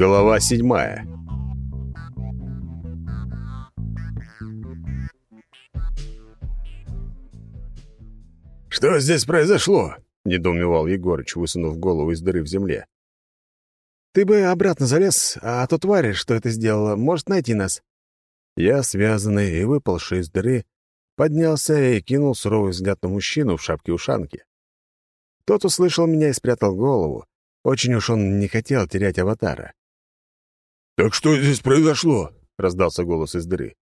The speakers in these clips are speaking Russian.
Глава седьмая. «Что здесь произошло?» — недоумевал Егорыч, высунув голову из дыры в земле. «Ты бы обратно залез, а то тварь, что это сделала, может найти нас». Я, связанный и выпалший из дыры, поднялся и кинул суровый взгляд на мужчину в шапке-ушанке. Тот услышал меня и спрятал голову. Очень уж он не хотел терять аватара. «Так что здесь произошло?» — раздался голос из дыры.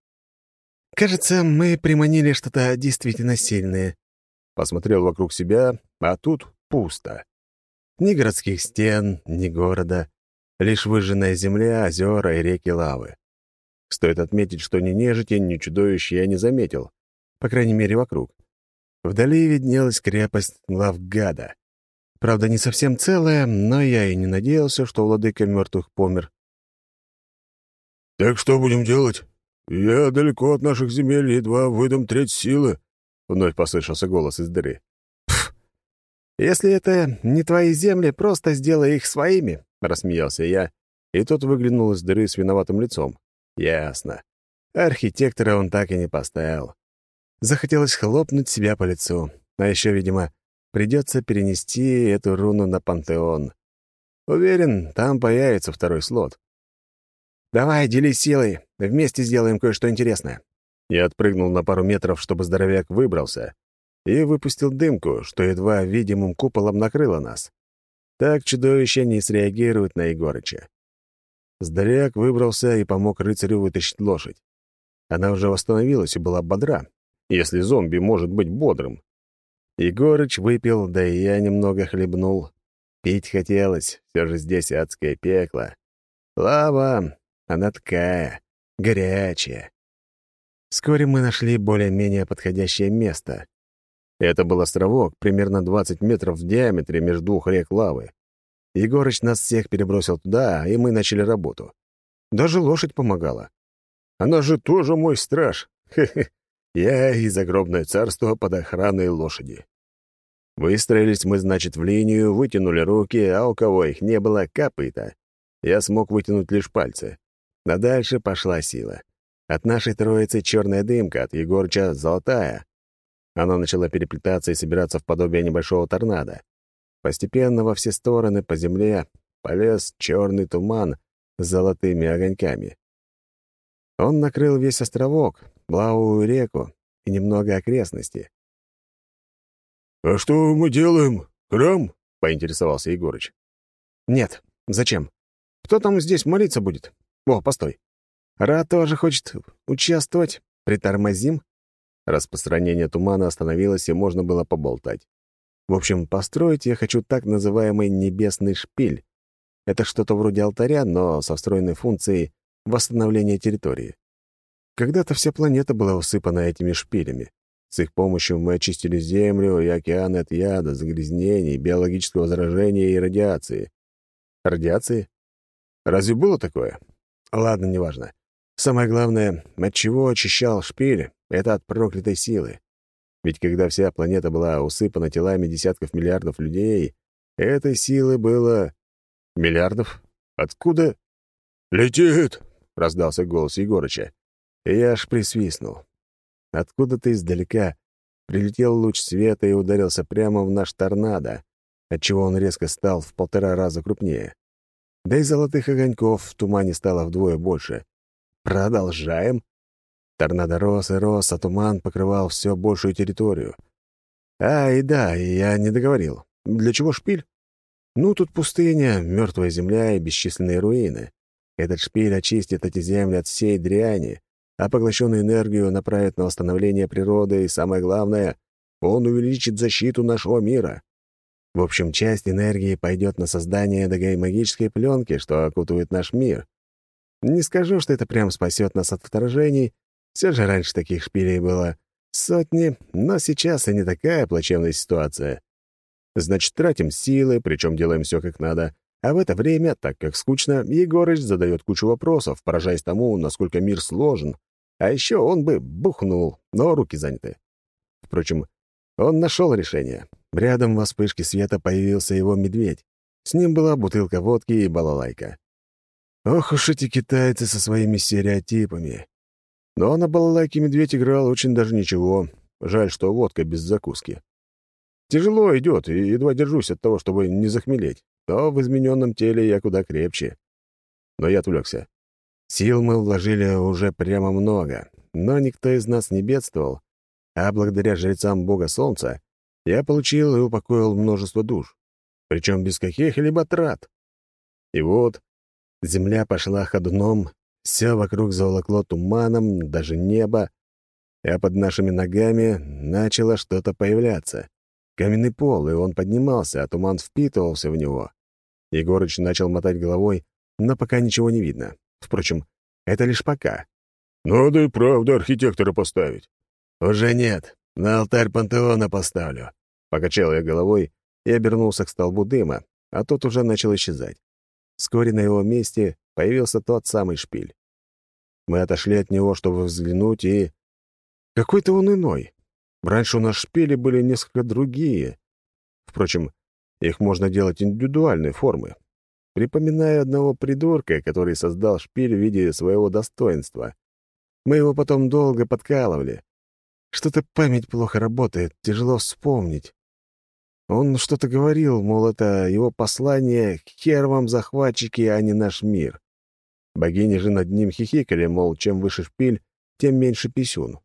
«Кажется, мы приманили что-то действительно сильное». Посмотрел вокруг себя, а тут пусто. Ни городских стен, ни города. Лишь выжженная земля, озера и реки лавы. Стоит отметить, что ни нежити, ни чудовищ я не заметил. По крайней мере, вокруг. Вдали виднелась крепость Главгада. Правда, не совсем целая, но я и не надеялся, что владыка мертвых помер. «Так что будем делать? Я далеко от наших земель, едва выдам треть силы», — вновь послышался голос из дыры. «Пф! Если это не твои земли, просто сделай их своими», — рассмеялся я, и тот выглянул из дыры с виноватым лицом. «Ясно. Архитектора он так и не поставил. Захотелось хлопнуть себя по лицу. А еще, видимо, придется перенести эту руну на пантеон. Уверен, там появится второй слот. «Давай, делись силой. Вместе сделаем кое-что интересное». Я отпрыгнул на пару метров, чтобы здоровяк выбрался, и выпустил дымку, что едва видимым куполом накрыло нас. Так чудовище не среагирует на Егорыча. Здоровяк выбрался и помог рыцарю вытащить лошадь. Она уже восстановилась и была бодра, если зомби может быть бодрым. Егорыч выпил, да и я немного хлебнул. Пить хотелось, все же здесь адское пекло. Лава, она такая, горячая. Вскоре мы нашли более-менее подходящее место. Это был островок, примерно 20 метров в диаметре между двух рек лавы. Егорыч нас всех перебросил туда, и мы начали работу. Даже лошадь помогала. Она же тоже мой страж. Хе-хе. Я и загробное царство под охраной лошади. Выстроились мы, значит, в линию, вытянули руки, а у кого их не было, копыта. Я смог вытянуть лишь пальцы. А дальше пошла сила. От нашей троицы черная дымка, от Егорча — золотая. Она начала переплетаться и собираться в подобие небольшого торнадо. Постепенно во все стороны по земле полез черный туман с золотыми огоньками. Он накрыл весь островок, Блауую реку и немного окрестности. «А что мы делаем? Храм?» — поинтересовался Егорыч. «Нет. Зачем? Кто там здесь молиться будет? О, постой. Ра тоже хочет участвовать. Притормозим?» Распространение тумана остановилось, и можно было поболтать. В общем, построить я хочу так называемый небесный шпиль. Это что-то вроде алтаря, но со встроенной функцией восстановления территории. Когда-то вся планета была усыпана этими шпилями. С их помощью мы очистили Землю и океаны от яда, загрязнений, биологического заражения и радиации. Радиации? Разве было такое? Ладно, неважно. Самое главное, от чего очищал шпиль, это от проклятой силы. Ведь когда вся планета была усыпана телами десятков миллиардов людей, этой силы было... Миллиардов? Откуда? «Летит!» — раздался голос Егорыча. Я аж присвистнул. Откуда-то издалека прилетел луч света и ударился прямо в наш торнадо, отчего он резко стал в полтора раза крупнее. Да и золотых огоньков в тумане стало вдвое больше. Продолжаем. Торнадо рос и рос, а туман покрывал все большую территорию. А, и да, я не договорил. Для чего шпиль? Ну, тут пустыня, мертвая земля и бесчисленные руины. Этот шпиль очистит эти земли от всей дряни, а поглощенную энергию направит на восстановление природы, и самое главное, он увеличит защиту нашего мира. В общем, часть энергии пойдет на создание магической пленки, что окутывает наш мир. Не скажу, что это прям спасет нас от вторжений, все же раньше таких шпилей было сотни, но сейчас и не такая плачевная ситуация. Значит, тратим силы, причем делаем все как надо, а в это время, так как скучно, Егорыч задает кучу вопросов, поражаясь тому, насколько мир сложен, а еще он бы бухнул, но руки заняты. Впрочем, он нашел решение. Рядом во вспышке света появился его медведь. С ним была бутылка водки и балалайка. Ох уж эти китайцы со своими стереотипами. Но на балалайке медведь играл очень даже ничего. Жаль, что водка без закуски. Тяжело идет, и едва держусь от того, чтобы не захмелеть. То в измененном теле я куда крепче. Но я отвлекся. Сил мы вложили уже прямо много, но никто из нас не бедствовал, а благодаря жрецам бога солнца я получил и упокоил множество душ, причем без каких-либо трат. И вот земля пошла ходуном, все вокруг заволокло туманом, даже небо, а под нашими ногами начало что-то появляться. Каменный пол, и он поднимался, а туман впитывался в него. Егорыч начал мотать головой, но пока ничего не видно. Впрочем, это лишь пока. «Надо и правда архитектора поставить». «Уже нет. На алтарь пантеона поставлю». Покачал я головой и обернулся к столбу дыма, а тот уже начал исчезать. Вскоре на его месте появился тот самый шпиль. Мы отошли от него, чтобы взглянуть, и... Какой-то он иной. Раньше у нас шпили были несколько другие. Впрочем, их можно делать индивидуальной формы. Припоминаю одного придурка, который создал шпиль в виде своего достоинства. Мы его потом долго подкалывали. Что-то память плохо работает, тяжело вспомнить. Он что-то говорил, мол, это его послание «Хер вам, захватчики, а не наш мир». Богини же над ним хихикали, мол, чем выше шпиль, тем меньше писюн.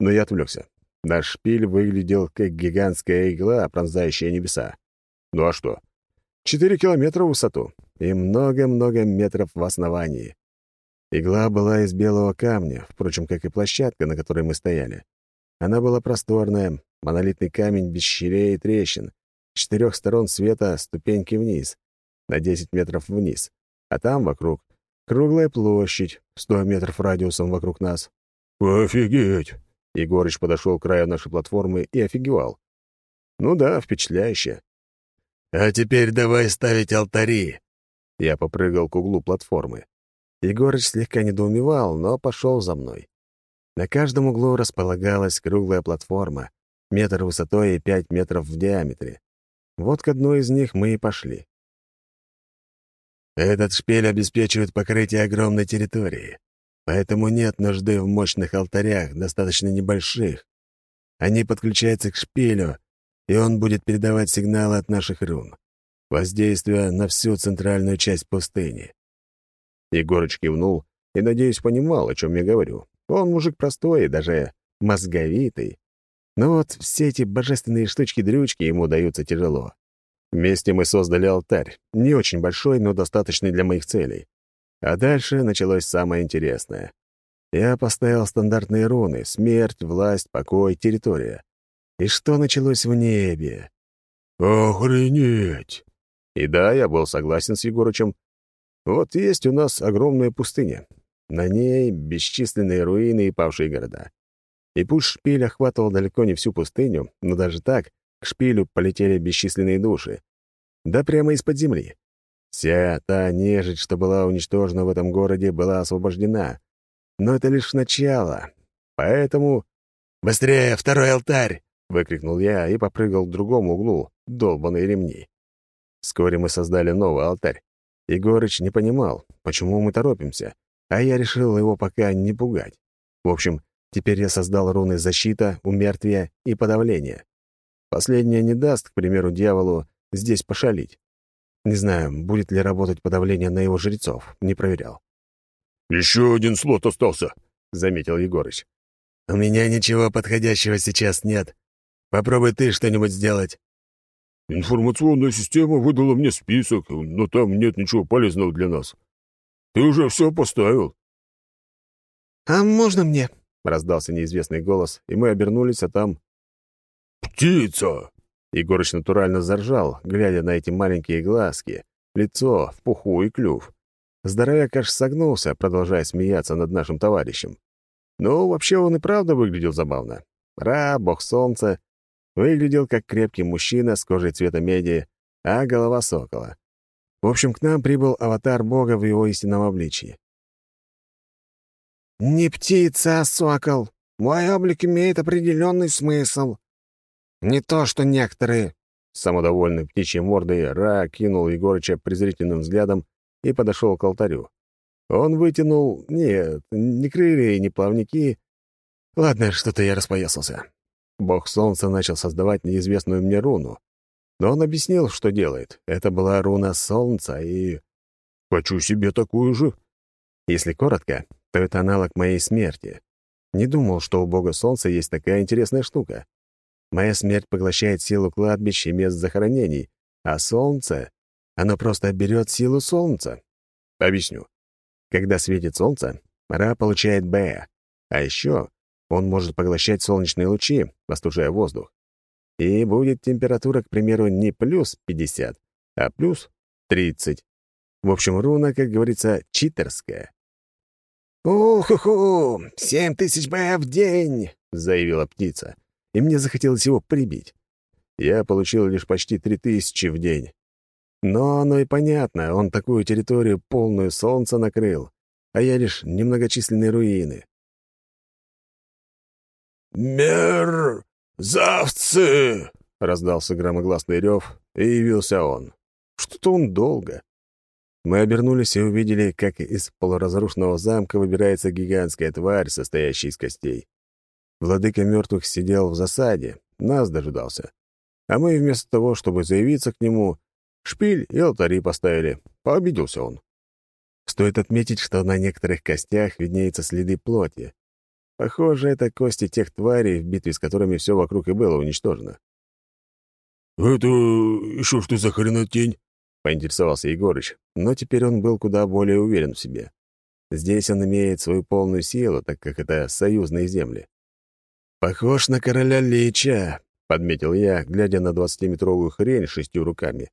Но я отвлекся. Наш шпиль выглядел как гигантская игла, пронзающая небеса. Ну а что? Четыре километра в высоту и много-много метров в основании. Игла была из белого камня, впрочем, как и площадка, на которой мы стояли. Она была просторная, монолитный камень без щелей и трещин, с четырех сторон света ступеньки вниз, на 10 метров вниз, а там вокруг круглая площадь, 100 метров радиусом вокруг нас. «Офигеть!» Егорыч подошел к краю нашей платформы и офигевал. «Ну да, впечатляюще. «А теперь давай ставить алтари!» Я попрыгал к углу платформы. Егорыч слегка недоумевал, но пошел за мной. На каждом углу располагалась круглая платформа, метр высотой и пять метров в диаметре. Вот к одной из них мы и пошли. Этот шпиль обеспечивает покрытие огромной территории, поэтому нет нужды в мощных алтарях, достаточно небольших. Они подключаются к шпилю, и он будет передавать сигналы от наших рун. Воздействие на всю центральную часть пустыни. Егорыч кивнул и, надеюсь, понимал, о чем я говорю. Он мужик простой даже мозговитый. Но вот все эти божественные штучки-дрючки ему даются тяжело. Вместе мы создали алтарь, не очень большой, но достаточный для моих целей. А дальше началось самое интересное. Я поставил стандартные руны — смерть, власть, покой, территория. И что началось в небе? «Охренеть!» И да, я был согласен с Егорычем. Вот есть у нас огромная пустыня. На ней бесчисленные руины и павшие города. И пусть шпиль охватывал далеко не всю пустыню, но даже так к шпилю полетели бесчисленные души. Да прямо из-под земли. Вся та нежить, что была уничтожена в этом городе, была освобождена. Но это лишь начало. Поэтому... «Быстрее, второй алтарь!» — выкрикнул я и попрыгал к другому углу, долбанные ремни. Вскоре мы создали новый алтарь. Егорыч не понимал, почему мы торопимся, а я решил его пока не пугать. В общем, теперь я создал руны защита, умертвия и подавления. Последнее не даст, к примеру, дьяволу здесь пошалить. Не знаю, будет ли работать подавление на его жрецов, не проверял. «Еще один слот остался», — заметил Егорыч. «У меня ничего подходящего сейчас нет. Попробуй ты что-нибудь сделать». «Информационная система выдала мне список, но там нет ничего полезного для нас. Ты уже все поставил». «А можно мне?» — раздался неизвестный голос, и мы обернулись, а там... «Птица!» Егорыч натурально заржал, глядя на эти маленькие глазки, лицо в пуху и клюв. Здоровяк аж согнулся, продолжая смеяться над нашим товарищем. Ну, вообще он и правда выглядел забавно. Ра, бог солнца, Выглядел как крепкий мужчина с кожей цвета меди, а голова сокола. В общем, к нам прибыл аватар бога в его истинном обличии. «Не птица, а сокол. Мой облик имеет определенный смысл. Не то, что некоторые...» Самодовольный птичьей мордой Ра кинул Егорыча презрительным взглядом и подошел к алтарю. Он вытянул... Нет, не крылья и не плавники. Ладно, что-то я распоясался. Бог Солнца начал создавать неизвестную мне руну. Но он объяснил, что делает. Это была руна Солнца, и... Хочу себе такую же. Если коротко, то это аналог моей смерти. Не думал, что у Бога Солнца есть такая интересная штука. Моя смерть поглощает силу кладбищ и мест захоронений, а Солнце... Оно просто берет силу Солнца. Объясню. Когда светит Солнце, Ра получает Б. А еще он может поглощать солнечные лучи, остужая воздух. И будет температура, к примеру, не плюс 50, а плюс 30. В общем, руна, как говорится, читерская. «Уху-ху! Семь тысяч Б в день!» — заявила птица. И мне захотелось его прибить. Я получил лишь почти три тысячи в день. Но оно и понятно, он такую территорию полную солнца накрыл, а я лишь немногочисленные руины. «Мерзавцы!» — раздался громогласный рев, и явился он. Что-то он долго. Мы обернулись и увидели, как из полуразрушенного замка выбирается гигантская тварь, состоящая из костей. Владыка мертвых сидел в засаде, нас дожидался. А мы вместо того, чтобы заявиться к нему, шпиль и алтари поставили. Пообиделся он. Стоит отметить, что на некоторых костях виднеются следы плоти. Похоже, это кости тех тварей, в битве с которыми все вокруг и было уничтожено. «Это еще что за хренотень?» — поинтересовался Егорыч, но теперь он был куда более уверен в себе. Здесь он имеет свою полную силу, так как это союзные земли. «Похож на короля Лича», — подметил я, глядя на двадцатиметровую хрень шестью руками.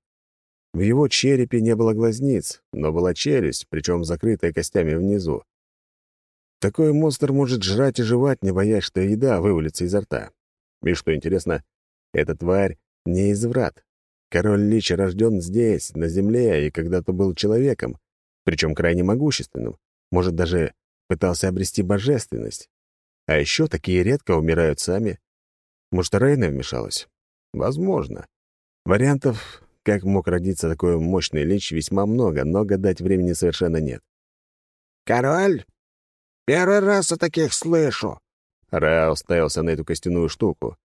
В его черепе не было глазниц, но была челюсть, причем закрытая костями внизу. Такой монстр может жрать и жевать, не боясь, что еда вывалится изо рта. И что интересно, эта тварь не из врат. Король Лич рожден здесь, на земле, и когда-то был человеком, причем крайне могущественным, может, даже пытался обрести божественность. А еще такие редко умирают сами. Может, Рейна вмешалась? Возможно. Вариантов, как мог родиться такой мощный лич, весьма много, но гадать времени совершенно нет. «Король, Первый раз о таких слышу». Ра уставился на эту костяную штуку.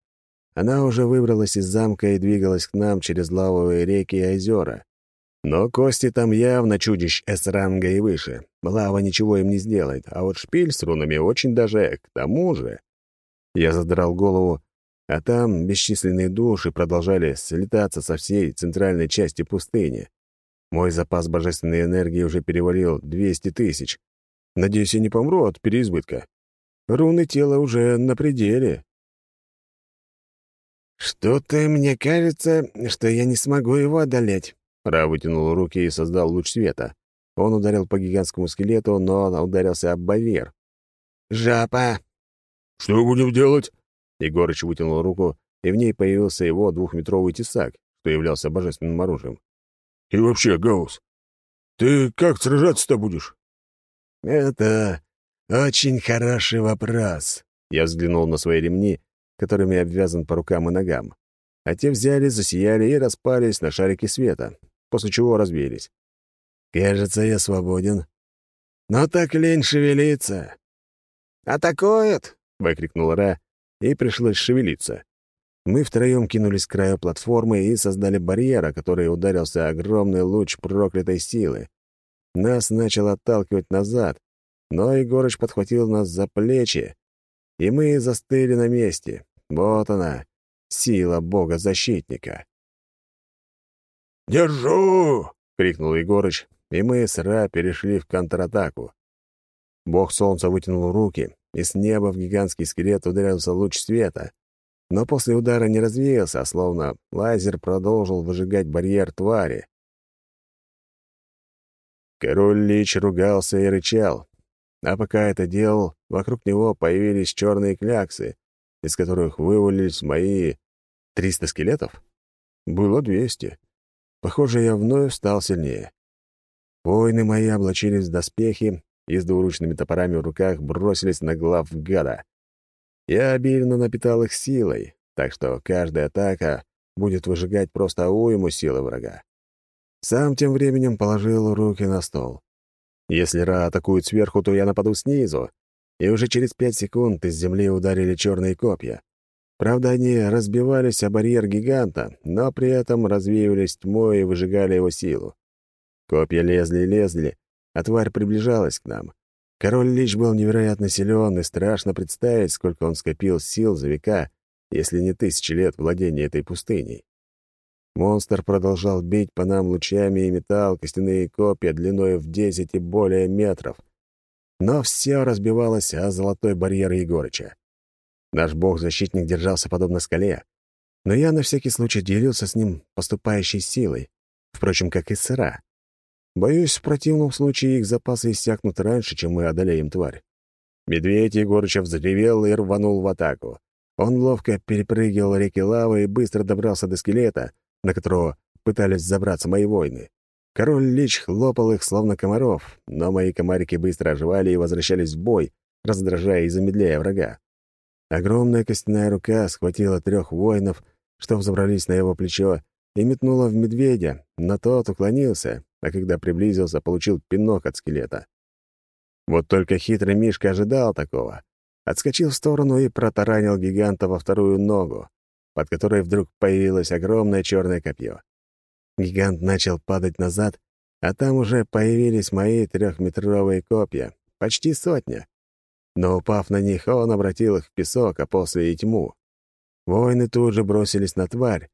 Она уже выбралась из замка и двигалась к нам через лавовые реки и озера. Но кости там явно чудищ С-ранга и выше. Лава ничего им не сделает, а вот шпиль с рунами очень даже к тому же. Я задрал голову, а там бесчисленные души продолжали слетаться со всей центральной части пустыни. Мой запас божественной энергии уже перевалил 200 тысяч, Надеюсь, я не помру от переизбытка. Руны тела уже на пределе. «Что-то мне кажется, что я не смогу его одолеть». Ра вытянул руки и создал луч света. Он ударил по гигантскому скелету, но он ударился об барьер. «Жапа!» «Что будем делать?» Егорыч вытянул руку, и в ней появился его двухметровый тесак, что являлся божественным оружием. «И вообще, Гаус, ты как сражаться-то будешь?» «Это очень хороший вопрос». Я взглянул на свои ремни, которыми обвязан по рукам и ногам. А те взяли, засияли и распались на шарики света, после чего разбились. «Кажется, я свободен. Но так лень шевелиться». «Атакует!» — выкрикнул Ра, и пришлось шевелиться. Мы втроем кинулись к краю платформы и создали барьер, о который ударился огромный луч проклятой силы. Нас начал отталкивать назад, но Егорыч подхватил нас за плечи, и мы застыли на месте. Вот она, сила бога-защитника. «Держу!» — крикнул Егорыч, и мы с Ра перешли в контратаку. Бог Солнца вытянул руки, и с неба в гигантский скелет ударился луч света. Но после удара не развеялся, а словно лазер продолжил выжигать барьер твари. Король Лич ругался и рычал. А пока это делал, вокруг него появились черные кляксы, из которых вывалились мои... Триста скелетов? Было двести. Похоже, я вновь стал сильнее. Воины мои облачились в доспехи и с двуручными топорами в руках бросились на глав гада. Я обильно напитал их силой, так что каждая атака будет выжигать просто уйму силы врага. Сам тем временем положил руки на стол. Если Ра атакует сверху, то я нападу снизу. И уже через пять секунд из земли ударили черные копья. Правда, они разбивались о барьер гиганта, но при этом развеивались тьмой и выжигали его силу. Копья лезли и лезли, а тварь приближалась к нам. Король Лич был невероятно силен, и страшно представить, сколько он скопил сил за века, если не тысячи лет владения этой пустыней. Монстр продолжал бить по нам лучами и металл костяные копья длиной в десять и более метров. Но все разбивалось о золотой барьер Егорыча. Наш бог-защитник держался подобно скале, но я на всякий случай делился с ним поступающей силой, впрочем, как и сыра. Боюсь, в противном случае их запасы иссякнут раньше, чем мы одолеем тварь. Медведь Егорыча взревел и рванул в атаку. Он ловко перепрыгивал реки лавы и быстро добрался до скелета, на которого пытались забраться мои воины. Король Лич хлопал их, словно комаров, но мои комарики быстро оживали и возвращались в бой, раздражая и замедляя врага. Огромная костяная рука схватила трех воинов, что взобрались на его плечо, и метнула в медведя, но тот уклонился, а когда приблизился, получил пинок от скелета. Вот только хитрый Мишка ожидал такого. Отскочил в сторону и протаранил гиганта во вторую ногу, под которой вдруг появилось огромное черное копье. Гигант начал падать назад, а там уже появились мои трехметровые копья, почти сотня. Но, упав на них, он обратил их в песок, а после и тьму. Воины тут же бросились на тварь,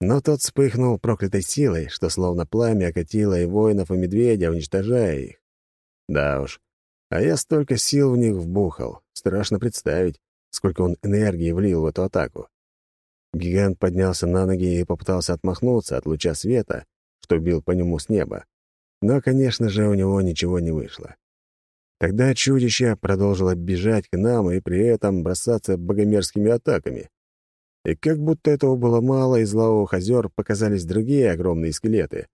но тот вспыхнул проклятой силой, что словно пламя окатило и воинов, и медведя, уничтожая их. Да уж, а я столько сил в них вбухал. Страшно представить, сколько он энергии влил в эту атаку. Гигант поднялся на ноги и попытался отмахнуться от луча света, что бил по нему с неба. Но, конечно же, у него ничего не вышло. Тогда чудище продолжило бежать к нам и при этом бросаться богомерзкими атаками. И как будто этого было мало, из лавовых озер показались другие огромные скелеты.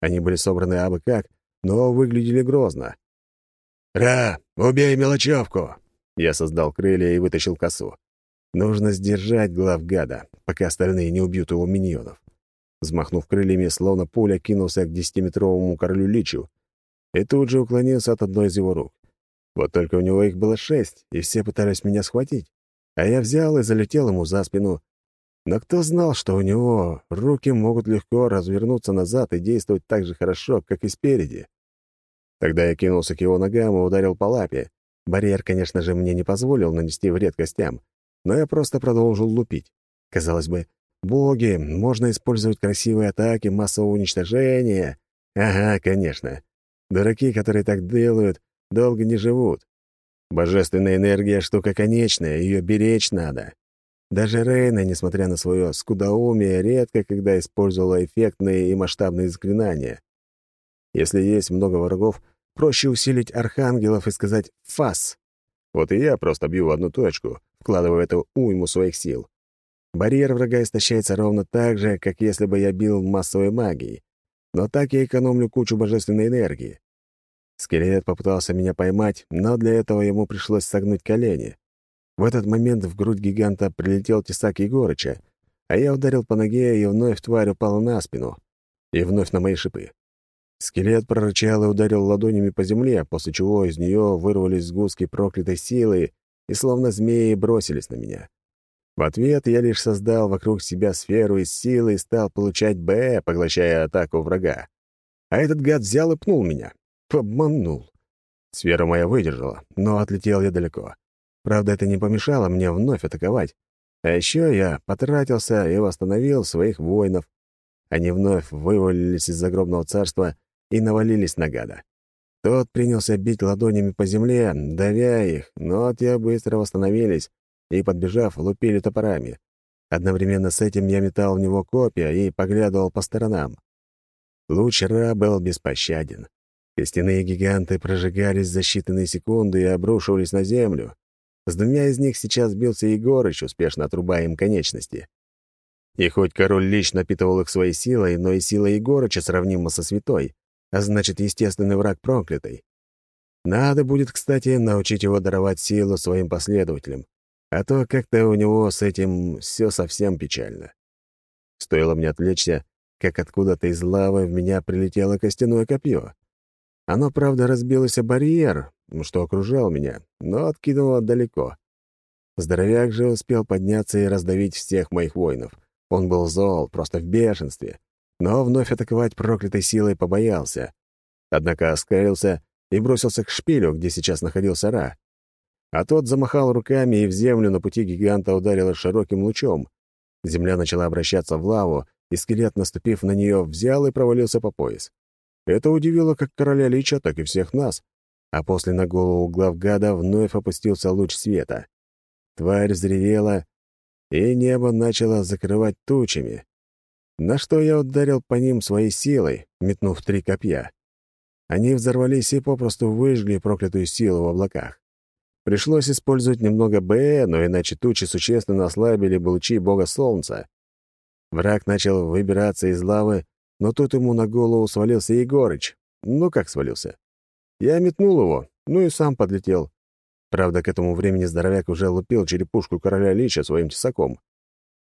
Они были собраны абы как, но выглядели грозно. «Ра, убей мелочевку!» Я создал крылья и вытащил косу. Нужно сдержать глав гада, пока остальные не убьют его миньонов. Взмахнув крыльями, словно пуля кинулся к десятиметровому королю Личу и тут же уклонился от одной из его рук. Вот только у него их было шесть, и все пытались меня схватить. А я взял и залетел ему за спину. Но кто знал, что у него руки могут легко развернуться назад и действовать так же хорошо, как и спереди? Тогда я кинулся к его ногам и ударил по лапе. Барьер, конечно же, мне не позволил нанести вред костям, но я просто продолжил лупить. Казалось бы, боги, можно использовать красивые атаки массового уничтожения. Ага, конечно. Дураки, которые так делают, долго не живут. Божественная энергия — штука конечная, ее беречь надо. Даже Рейна, несмотря на свое скудоумие, редко когда использовала эффектные и масштабные заклинания. Если есть много врагов, проще усилить архангелов и сказать «фас». Вот и я просто бью в одну точку, вкладывая эту уйму своих сил. Барьер врага истощается ровно так же, как если бы я бил массовой магией. Но так я экономлю кучу божественной энергии. Скелет попытался меня поймать, но для этого ему пришлось согнуть колени. В этот момент в грудь гиганта прилетел тесак Егорыча, а я ударил по ноге, и вновь тварь упала на спину. И вновь на мои шипы. Скелет прорычал и ударил ладонями по земле, после чего из нее вырвались сгустки проклятой силы и словно змеи бросились на меня. В ответ я лишь создал вокруг себя сферу из силы и стал получать Б, поглощая атаку врага. А этот гад взял и пнул меня. Обманул. Сфера моя выдержала, но отлетел я далеко. Правда, это не помешало мне вновь атаковать. А еще я потратился и восстановил своих воинов. Они вновь вывалились из загробного царства и навалились на гада. Тот принялся бить ладонями по земле, давя их, но те быстро восстановились и, подбежав, лупили топорами. Одновременно с этим я метал в него копья и поглядывал по сторонам. Луч Ра был беспощаден. Костяные гиганты прожигались за считанные секунды и обрушивались на землю. С двумя из них сейчас бился Егорыч, успешно отрубая им конечности. И хоть король лич напитывал их своей силой, но и сила Егорыча сравнима со святой, а значит, естественный враг проклятый. Надо будет, кстати, научить его даровать силу своим последователям, а то как-то у него с этим все совсем печально. Стоило мне отвлечься, как откуда-то из лавы в меня прилетело костяное копье. Оно, правда, разбилось о барьер, что окружал меня, но откинуло далеко. Здоровяк же успел подняться и раздавить всех моих воинов. Он был зол, просто в бешенстве, но вновь атаковать проклятой силой побоялся. Однако оскалился и бросился к шпилю, где сейчас находился Ра. А тот замахал руками, и в землю на пути гиганта ударило широким лучом. Земля начала обращаться в лаву, и скелет, наступив на нее, взял и провалился по пояс. Это удивило как короля Лича, так и всех нас. А после на голову главгада вновь опустился луч света. Тварь взревела, и небо начало закрывать тучами. На что я ударил по ним своей силой, метнув три копья. Они взорвались и попросту выжгли проклятую силу в облаках. Пришлось использовать немного БЭ, но иначе тучи существенно ослабили бы лучи бога солнца. Враг начал выбираться из лавы, но тут ему на голову свалился Егорыч. Ну как свалился? Я метнул его, ну и сам подлетел. Правда, к этому времени здоровяк уже лупил черепушку короля Лича своим тесаком.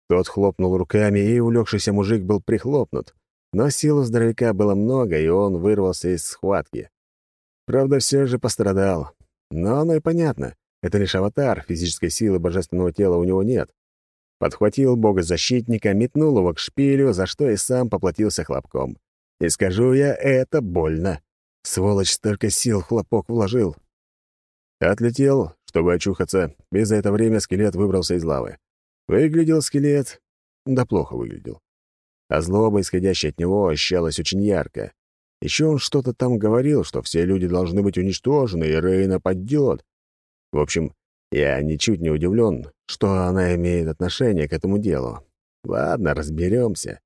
Тот хлопнул руками, и улегшийся мужик был прихлопнут. Но сил у здоровяка было много, и он вырвался из схватки. Правда, все же пострадал. Но оно и понятно. Это лишь аватар, физической силы божественного тела у него нет. Подхватил бога-защитника, метнул его к шпилю, за что и сам поплатился хлопком. И скажу я, это больно. Сволочь столько сил хлопок вложил. Отлетел, чтобы очухаться, и за это время скелет выбрался из лавы. Выглядел скелет... Да плохо выглядел. А злоба, исходящая от него, ощущалась очень ярко. Еще он что-то там говорил, что все люди должны быть уничтожены, и Рейна падет. В общем, я ничуть не удивлен, что она имеет отношение к этому делу. Ладно, разберемся.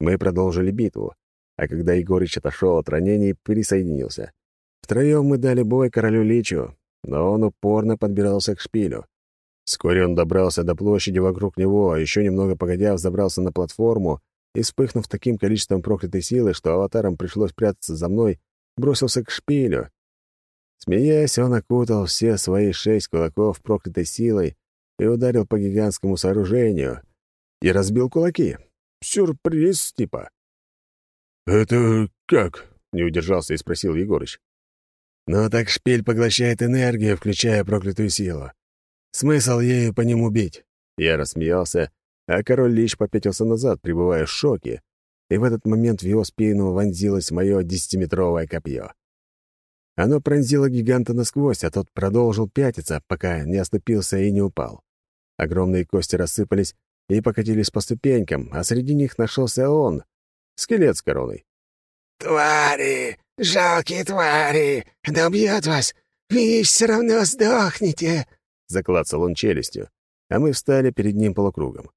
Мы продолжили битву, а когда Егорыч отошел от ранений, присоединился. Втроем мы дали бой королю Личу, но он упорно подбирался к шпилю. Вскоре он добрался до площади вокруг него, а еще немного погодя взобрался на платформу и, вспыхнув таким количеством проклятой силы, что аватарам пришлось прятаться за мной, бросился к шпилю. Смеясь, он окутал все свои шесть кулаков проклятой силой и ударил по гигантскому сооружению. И разбил кулаки. Сюрприз, типа. «Это как?» — не удержался и спросил Егорыч. «Ну так шпиль поглощает энергию, включая проклятую силу. Смысл ею по нему бить?» Я рассмеялся, а король Лич попятился назад, пребывая в шоке, и в этот момент в его спину вонзилось мое десятиметровое копье. Оно пронзило гиганта насквозь, а тот продолжил пятиться, пока не оступился и не упал. Огромные кости рассыпались и покатились по ступенькам, а среди них нашелся он, скелет с короной. «Твари! Жалкие твари! Да убьет вас! Вы все равно сдохнете!» Заклацал он челюстью, а мы встали перед ним полукругом.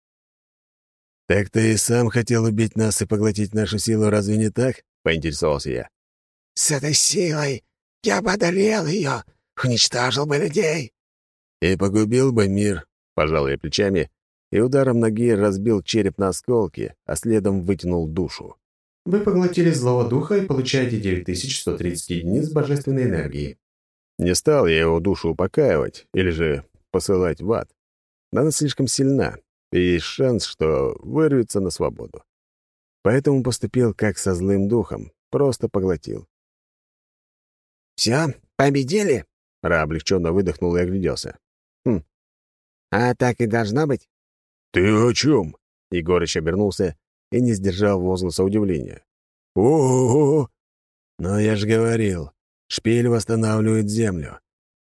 «Так ты и сам хотел убить нас и поглотить нашу силу, разве не так?» — поинтересовался я. «С этой силой я бы одолел ее, уничтожил бы людей». «И погубил бы мир», — пожал я плечами, и ударом ноги разбил череп на осколки, а следом вытянул душу. Вы поглотили злого духа и получаете 9130 единиц божественной энергии. Не стал я его душу упокаивать или же посылать в ад. Она слишком сильна, и есть шанс, что вырвется на свободу. Поэтому поступил как со злым духом, просто поглотил. «Все, победили?» Ра облегченно выдохнул и огляделся. «Хм. А так и должно быть?» «Ты о чем?» Егорыч обернулся и не сдержал возгласа удивления. «О-о-о!» «Но я же говорил, шпиль восстанавливает землю.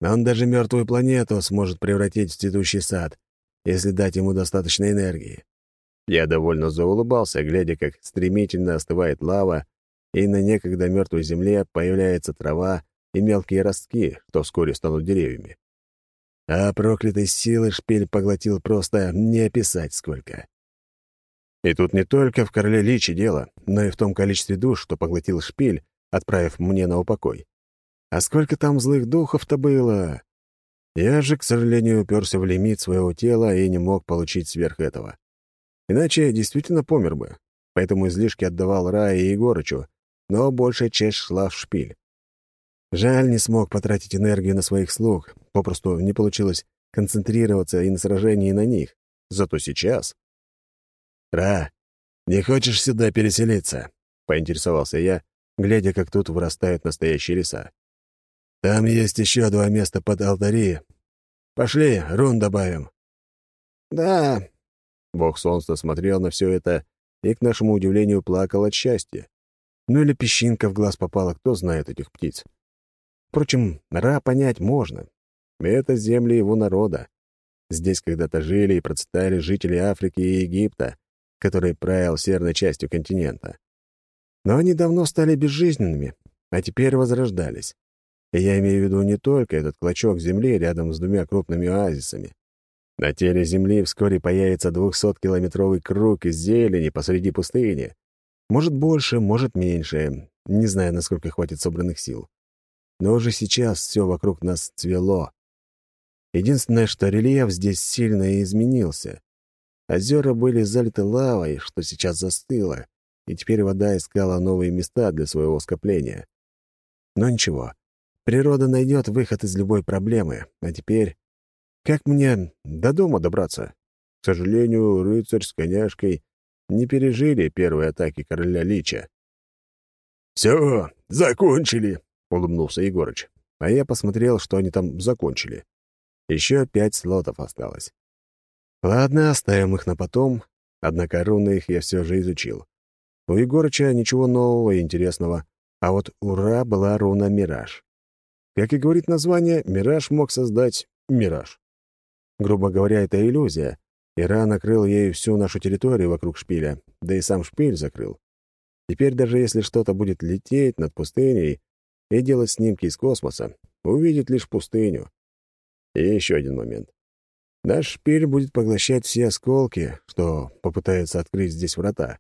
Он даже мертвую планету сможет превратить в цветущий сад, если дать ему достаточно энергии». Я довольно заулыбался, глядя, как стремительно остывает лава, и на некогда мертвой земле появляется трава и мелкие ростки, что вскоре станут деревьями. А проклятой силы шпиль поглотил просто не описать сколько. И тут не только в короле Личи дело, но и в том количестве душ, что поглотил шпиль, отправив мне на упокой. А сколько там злых духов-то было? Я же, к сожалению, уперся в лимит своего тела и не мог получить сверх этого. Иначе я действительно помер бы, поэтому излишки отдавал Рае и Егорычу, но большая часть шла в шпиль. Жаль, не смог потратить энергию на своих слуг, попросту не получилось концентрироваться и на сражении на них. Зато сейчас... «Ра, не хочешь сюда переселиться?» — поинтересовался я, глядя, как тут вырастают настоящие леса. «Там есть еще два места под алтари. Пошли, рун добавим». «Да». Бог солнца смотрел на все это и, к нашему удивлению, плакал от счастья. Ну или песчинка в глаз попала, кто знает этих птиц. Впрочем, Ра понять можно. Это земли его народа. Здесь когда-то жили и процветали жители Африки и Египта, который правил северной частью континента. Но они давно стали безжизненными, а теперь возрождались. Я имею в виду не только этот клочок земли рядом с двумя крупными оазисами. На теле Земли вскоре появится 200-километровый круг из зелени посреди пустыни. Может, больше, может, меньше. Не знаю, насколько хватит собранных сил. Но уже сейчас все вокруг нас цвело. Единственное, что рельеф здесь сильно изменился. Озера были залиты лавой, что сейчас застыло, и теперь вода искала новые места для своего скопления. Но ничего, природа найдет выход из любой проблемы, а теперь... Как мне до дома добраться? К сожалению, рыцарь с коняшкой не пережили первые атаки короля Лича. «Все, закончили», — улыбнулся Егорыч. А я посмотрел, что они там закончили. Еще пять слотов осталось. Ладно, оставим их на потом, однако руны их я все же изучил. У Егорыча ничего нового и интересного, а вот у Ра была руна «Мираж». Как и говорит название, «Мираж» мог создать «Мираж». Грубо говоря, это иллюзия, и Ра накрыл ею всю нашу территорию вокруг шпиля, да и сам шпиль закрыл. Теперь даже если что-то будет лететь над пустыней и делать снимки из космоса, увидит лишь пустыню. И еще один момент. Наш шпиль будет поглощать все осколки, что попытаются открыть здесь врата.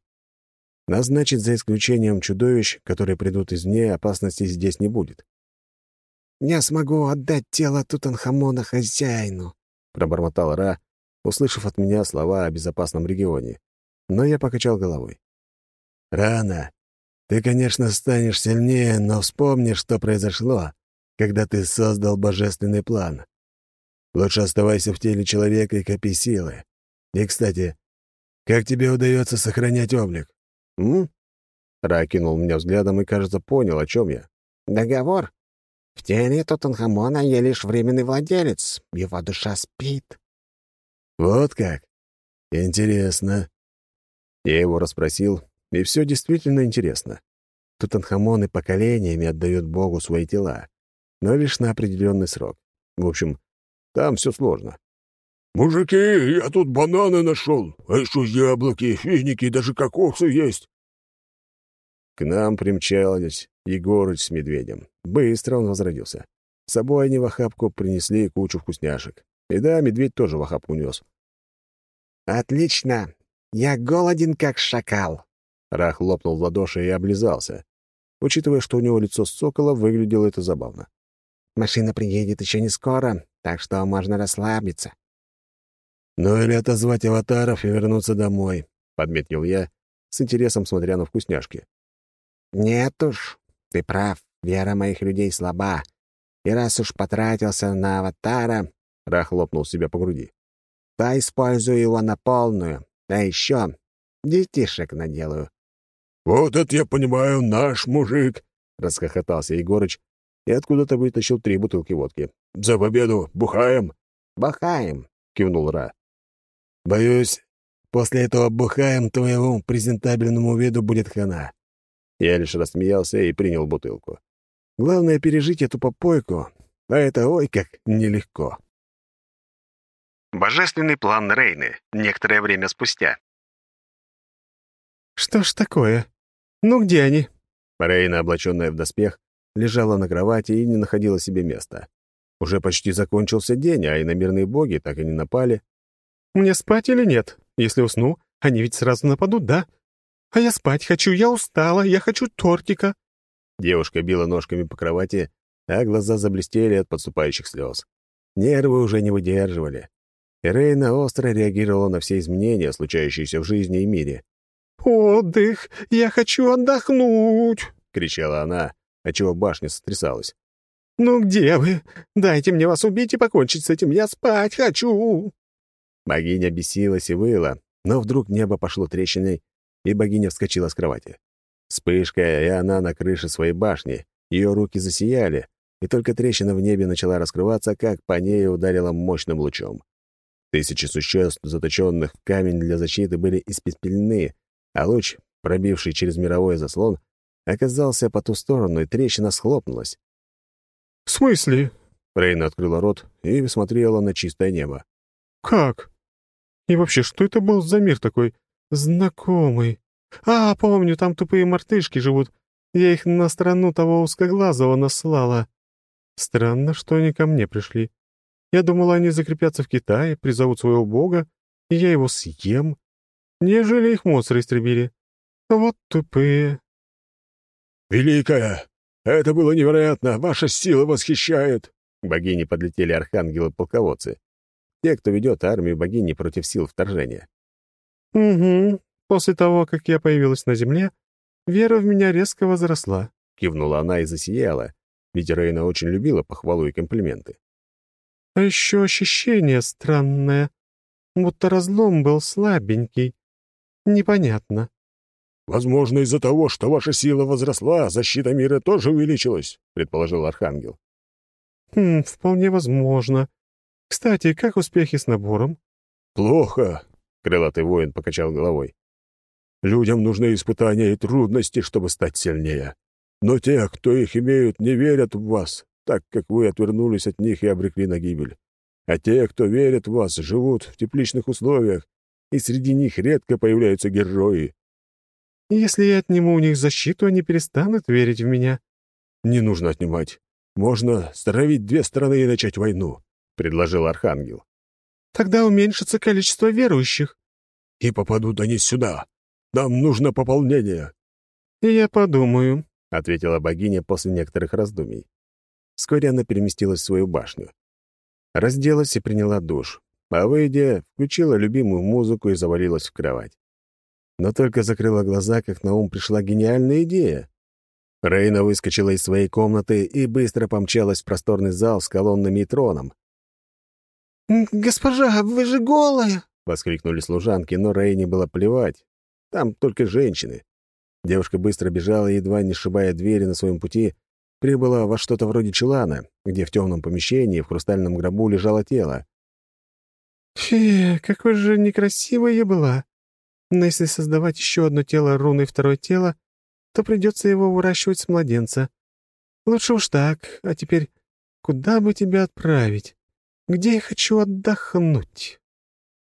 Нас, значит, за исключением чудовищ, которые придут извне, опасности здесь не будет. «Я смогу отдать тело Тутанхамона хозяину», — пробормотал Ра, услышав от меня слова о безопасном регионе. Но я покачал головой. «Рано. Ты, конечно, станешь сильнее, но вспомни, что произошло, когда ты создал божественный план. Лучше оставайся в теле человека и копи силы. И, кстати, как тебе удается сохранять облик? М? Ра кинул меня взглядом и, кажется, понял, о чем я. Договор. В теле Тутанхамона я лишь временный владелец. Его душа спит. Вот как? Интересно. Я его расспросил, и все действительно интересно. Тутанхамоны поколениями отдают Богу свои тела, но лишь на определенный срок. В общем, там все сложно. «Мужики, я тут бананы нашел, а еще яблоки, финики даже кокосы есть». К нам примчались Егорыч с медведем. Быстро он возродился. С собой они в охапку принесли кучу вкусняшек. И да, медведь тоже в охапку нес. «Отлично! Я голоден, как шакал!» Рах хлопнул в ладоши и облизался. Учитывая, что у него лицо сокола, выглядело это забавно. «Машина приедет еще не скоро, так что можно расслабиться». «Ну или отозвать аватаров и вернуться домой», — подметил я, с интересом смотря на вкусняшки. «Нет уж, ты прав, вера моих людей слаба. И раз уж потратился на аватара...» — Ра хлопнул себя по груди. «То использую его на полную. А еще детишек наделаю». «Вот это я понимаю, наш мужик!» — расхохотался Егорыч и откуда-то вытащил три бутылки водки. «За победу! Бухаем!» «Бухаем!» — кивнул Ра. «Боюсь, после этого бухаем твоему презентабельному виду будет хана». Я лишь рассмеялся и принял бутылку. Главное — пережить эту попойку, а это ой как нелегко. Божественный план Рейны. Некоторое время спустя. «Что ж такое? Ну где они?» Рейна, облаченная в доспех, лежала на кровати и не находила себе места. Уже почти закончился день, а иномирные боги так и не напали. «Мне спать или нет? Если усну, они ведь сразу нападут, да? А я спать хочу, я устала, я хочу тортика». Девушка била ножками по кровати, а глаза заблестели от подступающих слез. Нервы уже не выдерживали. И Рейна остро реагировала на все изменения, случающиеся в жизни и мире. «Отдых! Я хочу отдохнуть!» — кричала она, отчего башня сотрясалась. «Ну где вы? Дайте мне вас убить и покончить с этим. Я спать хочу!» Богиня бесилась и выла, но вдруг небо пошло трещиной, и богиня вскочила с кровати. Вспышка, и она на крыше своей башни. Ее руки засияли, и только трещина в небе начала раскрываться, как по ней ударила мощным лучом. Тысячи существ, заточенных в камень для защиты, были испепелены, а луч, пробивший через мировой заслон, оказался по ту сторону, и трещина схлопнулась. «В смысле?» Рейна открыла рот и смотрела на чистое небо. «Как? И вообще, что это был за мир такой знакомый? А, помню, там тупые мартышки живут. Я их на страну того узкоглазого наслала. Странно, что они ко мне пришли. Я думала, они закрепятся в Китае, призовут своего бога, и я его съем. Нежели их монстры истребили. Вот тупые. «Великая! Это было невероятно! Ваша сила восхищает!» К богине подлетели архангелы-полководцы. Те, кто ведет армию богини против сил вторжения. «Угу. После того, как я появилась на земле, вера в меня резко возросла», — кивнула она и засияла, ведь Рейна очень любила похвалу и комплименты. «А еще ощущение странное, будто разлом был слабенький. Непонятно». «Возможно, из-за того, что ваша сила возросла, защита мира тоже увеличилась», — предположил Архангел. «Хм, вполне возможно. Кстати, как успехи с набором?» «Плохо», — крылатый воин покачал головой. «Людям нужны испытания и трудности, чтобы стать сильнее. Но те, кто их имеют, не верят в вас, так как вы отвернулись от них и обрекли на гибель. А те, кто верит в вас, живут в тепличных условиях, и среди них редко появляются герои. Если я отниму у них защиту, они перестанут верить в меня. Не нужно отнимать. Можно стравить две стороны и начать войну, предложил архангел. Тогда уменьшится количество верующих. И попадут они сюда. Нам нужно пополнение. Я подумаю, ответила богиня после некоторых раздумий. Вскоре она переместилась в свою башню. Разделась и приняла душ, а выйдя, включила любимую музыку и завалилась в кровать но только закрыла глаза, как на ум пришла гениальная идея. Рейна выскочила из своей комнаты и быстро помчалась в просторный зал с колоннами и троном. «Госпожа, вы же голая!» — воскликнули служанки, но Рейне было плевать. Там только женщины. Девушка быстро бежала, едва не сшибая двери на своем пути, прибыла во что-то вроде чулана, где в темном помещении в хрустальном гробу лежало тело. «Фе, какой же некрасивая я была!» Но если создавать еще одно тело руны второе тело, то придется его выращивать с младенца. Лучше уж так. А теперь куда бы тебя отправить? Где я хочу отдохнуть?»